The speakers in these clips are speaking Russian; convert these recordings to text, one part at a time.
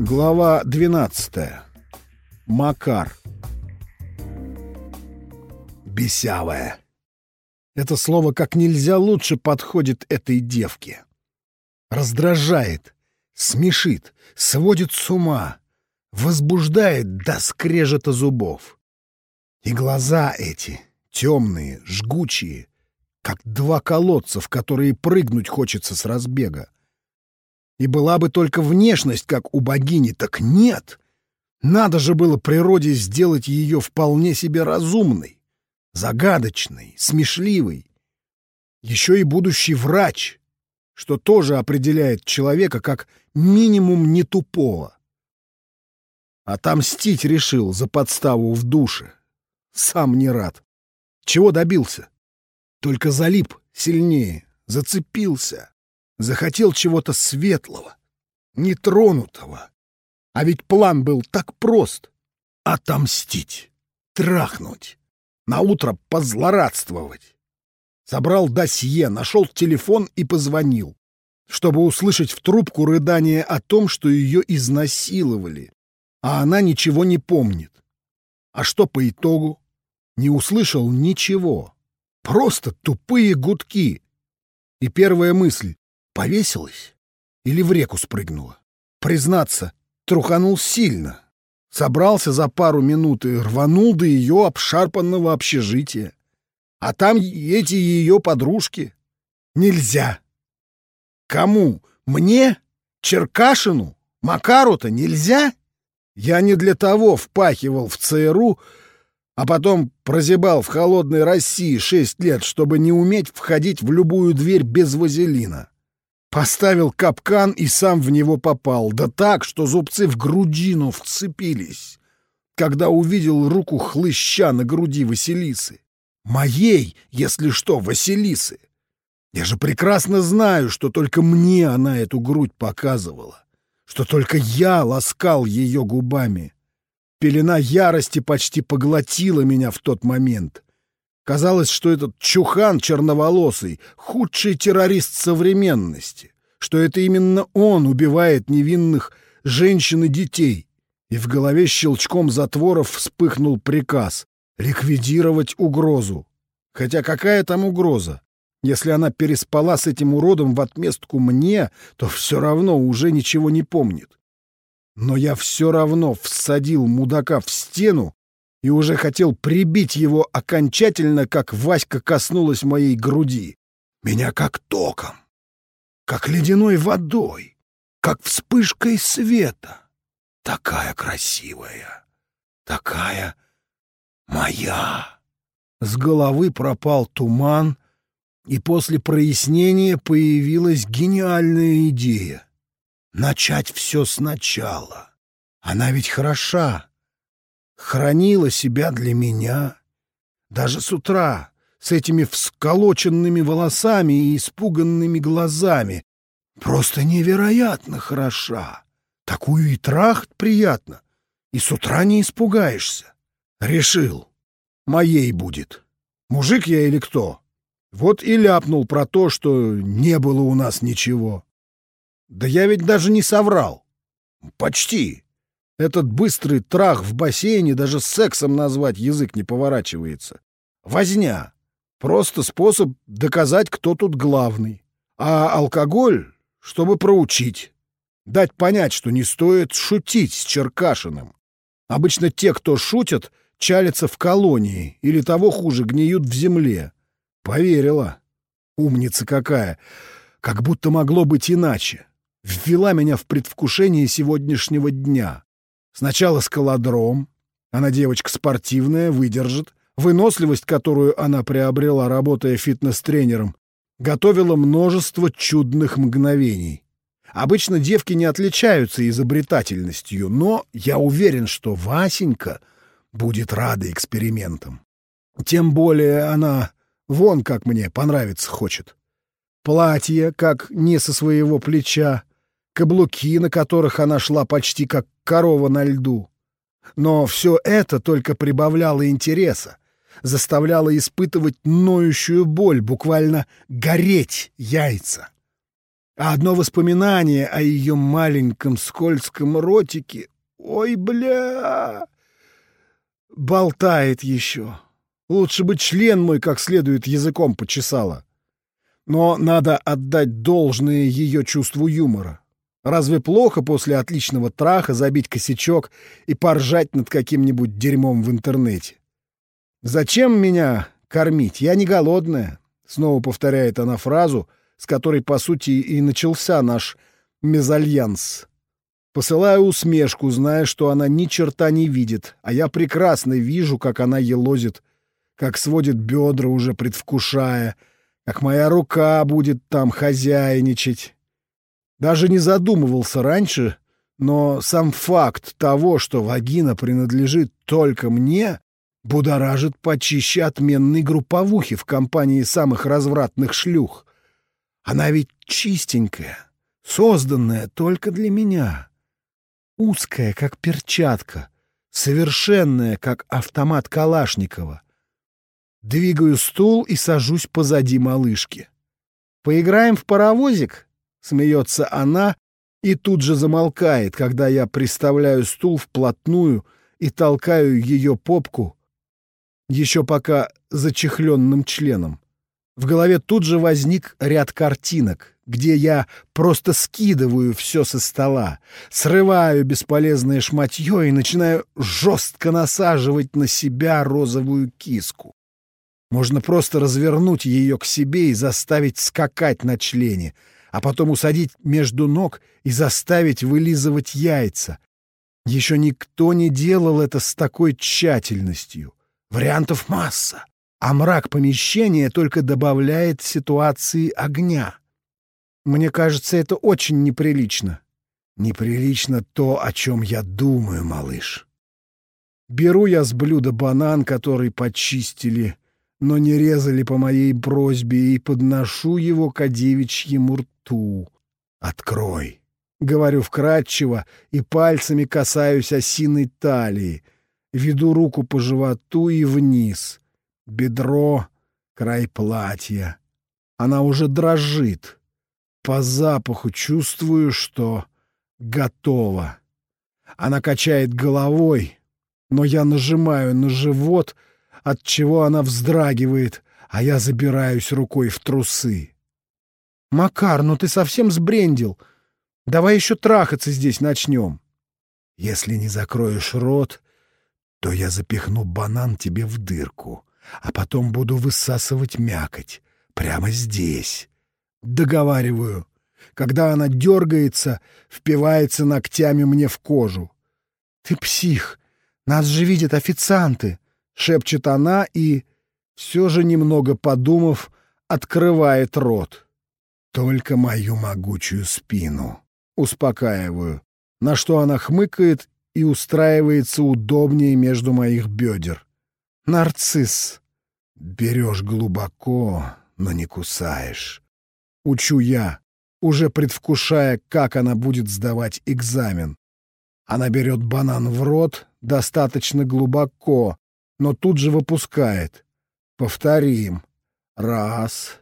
Глава 12. Макар. Бесявая. Это слово как нельзя лучше подходит этой девке. Раздражает, смешит, сводит с ума, возбуждает до скрежета зубов. И глаза эти, темные, жгучие, как два колодца, в которые прыгнуть хочется с разбега. И была бы только внешность, как у богини, так нет. Надо же было природе сделать ее вполне себе разумной, загадочной, смешливой. Еще и будущий врач, что тоже определяет человека как минимум не тупого. Отомстить решил за подставу в душе. Сам не рад. Чего добился? Только залип сильнее, зацепился. Захотел чего-то светлого, нетронутого. А ведь план был так прост. Отомстить, трахнуть, наутро позлорадствовать. Собрал досье, нашел телефон и позвонил, чтобы услышать в трубку рыдание о том, что ее изнасиловали, а она ничего не помнит. А что по итогу? Не услышал ничего. Просто тупые гудки. И первая мысль Повесилась? Или в реку спрыгнула? Признаться, труханул сильно. Собрался за пару минут и рванул до ее обшарпанного общежития. А там эти ее подружки. Нельзя. Кому? Мне? Черкашину? Макару-то нельзя? Я не для того впахивал в ЦРУ, а потом прозябал в холодной России шесть лет, чтобы не уметь входить в любую дверь без вазелина. Поставил капкан и сам в него попал, да так, что зубцы в грудину вцепились, когда увидел руку хлыща на груди Василисы. Моей, если что, Василисы. Я же прекрасно знаю, что только мне она эту грудь показывала, что только я ласкал ее губами. Пелена ярости почти поглотила меня в тот момент. Казалось, что этот чухан черноволосый — худший террорист современности, что это именно он убивает невинных женщин и детей. И в голове щелчком затворов вспыхнул приказ — ликвидировать угрозу. Хотя какая там угроза? Если она переспала с этим уродом в отместку мне, то все равно уже ничего не помнит. Но я все равно всадил мудака в стену и уже хотел прибить его окончательно, как Васька коснулась моей груди. Меня как током, как ледяной водой, как вспышкой света. Такая красивая, такая моя. С головы пропал туман, и после прояснения появилась гениальная идея. Начать все сначала. Она ведь хороша хранила себя для меня. Даже с утра, с этими всколоченными волосами и испуганными глазами. Просто невероятно хороша. Такую и трахт приятно. И с утра не испугаешься. Решил. Моей будет. Мужик я или кто? Вот и ляпнул про то, что не было у нас ничего. Да я ведь даже не соврал. Почти. Этот быстрый трах в бассейне даже сексом назвать язык не поворачивается. Возня. Просто способ доказать, кто тут главный. А алкоголь, чтобы проучить. Дать понять, что не стоит шутить с Черкашиным. Обычно те, кто шутят, чалятся в колонии или того хуже, гниют в земле. Поверила. Умница какая. Как будто могло быть иначе. Ввела меня в предвкушение сегодняшнего дня. Сначала скалодром. Она девочка спортивная, выдержит. Выносливость, которую она приобрела, работая фитнес-тренером, готовила множество чудных мгновений. Обычно девки не отличаются изобретательностью, но я уверен, что Васенька будет рада экспериментам. Тем более она вон как мне понравится хочет. Платье, как не со своего плеча, каблуки, на которых она шла почти как корова на льду. Но все это только прибавляло интереса, заставляло испытывать ноющую боль, буквально гореть яйца. А одно воспоминание о ее маленьком скользком ротике... Ой, бля! Болтает еще. Лучше бы член мой как следует языком почесала. Но надо отдать должное ее чувству юмора. Разве плохо после отличного траха забить косячок и поржать над каким-нибудь дерьмом в интернете? «Зачем меня кормить? Я не голодная», — снова повторяет она фразу, с которой, по сути, и начался наш мезальянс. Посылаю усмешку, зная, что она ни черта не видит, а я прекрасно вижу, как она елозит, как сводит бедра, уже предвкушая, как моя рука будет там хозяйничать. Даже не задумывался раньше, но сам факт того, что вагина принадлежит только мне, будоражит почище отменной групповухи в компании самых развратных шлюх. Она ведь чистенькая, созданная только для меня. Узкая, как перчатка, совершенная, как автомат Калашникова. Двигаю стул и сажусь позади малышки. «Поиграем в паровозик?» — смеется она и тут же замолкает, когда я приставляю стул вплотную и толкаю ее попку еще пока зачехленным членом. В голове тут же возник ряд картинок, где я просто скидываю все со стола, срываю бесполезное шматье и начинаю жестко насаживать на себя розовую киску. Можно просто развернуть ее к себе и заставить скакать на члене, а потом усадить между ног и заставить вылизывать яйца. Еще никто не делал это с такой тщательностью. Вариантов масса, а мрак помещения только добавляет ситуации огня. Мне кажется, это очень неприлично. Неприлично то, о чем я думаю, малыш. Беру я с блюда банан, который почистили, но не резали по моей просьбе, и подношу его к девичьему рту. «Открой!» — говорю вкратчиво и пальцами касаюсь осиной талии — Веду руку по животу и вниз. Бедро, край платья. Она уже дрожит. По запаху чувствую, что готова. Она качает головой, но я нажимаю на живот, от чего она вздрагивает, а я забираюсь рукой в трусы. «Макар, ну ты совсем сбрендил. Давай еще трахаться здесь начнем». «Если не закроешь рот, то я запихну банан тебе в дырку, а потом буду высасывать мякоть прямо здесь. Договариваю. Когда она дергается, впивается ногтями мне в кожу. «Ты псих! Нас же видят официанты!» — шепчет она и, все же немного подумав, открывает рот. «Только мою могучую спину!» — успокаиваю, на что она хмыкает и устраивается удобнее между моих бедер. Нарцисс. Берешь глубоко, но не кусаешь. Учу я, уже предвкушая, как она будет сдавать экзамен. Она берет банан в рот достаточно глубоко, но тут же выпускает. Повторим. Раз,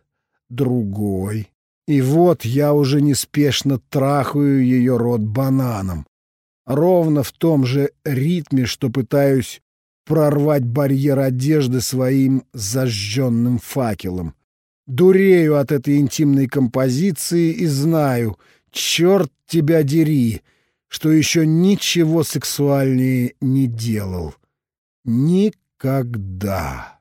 другой. И вот я уже неспешно трахаю ее рот бананом, ровно в том же ритме, что пытаюсь прорвать барьер одежды своим зажженным факелом. Дурею от этой интимной композиции и знаю, черт тебя дери, что еще ничего сексуальнее не делал. Никогда никогда.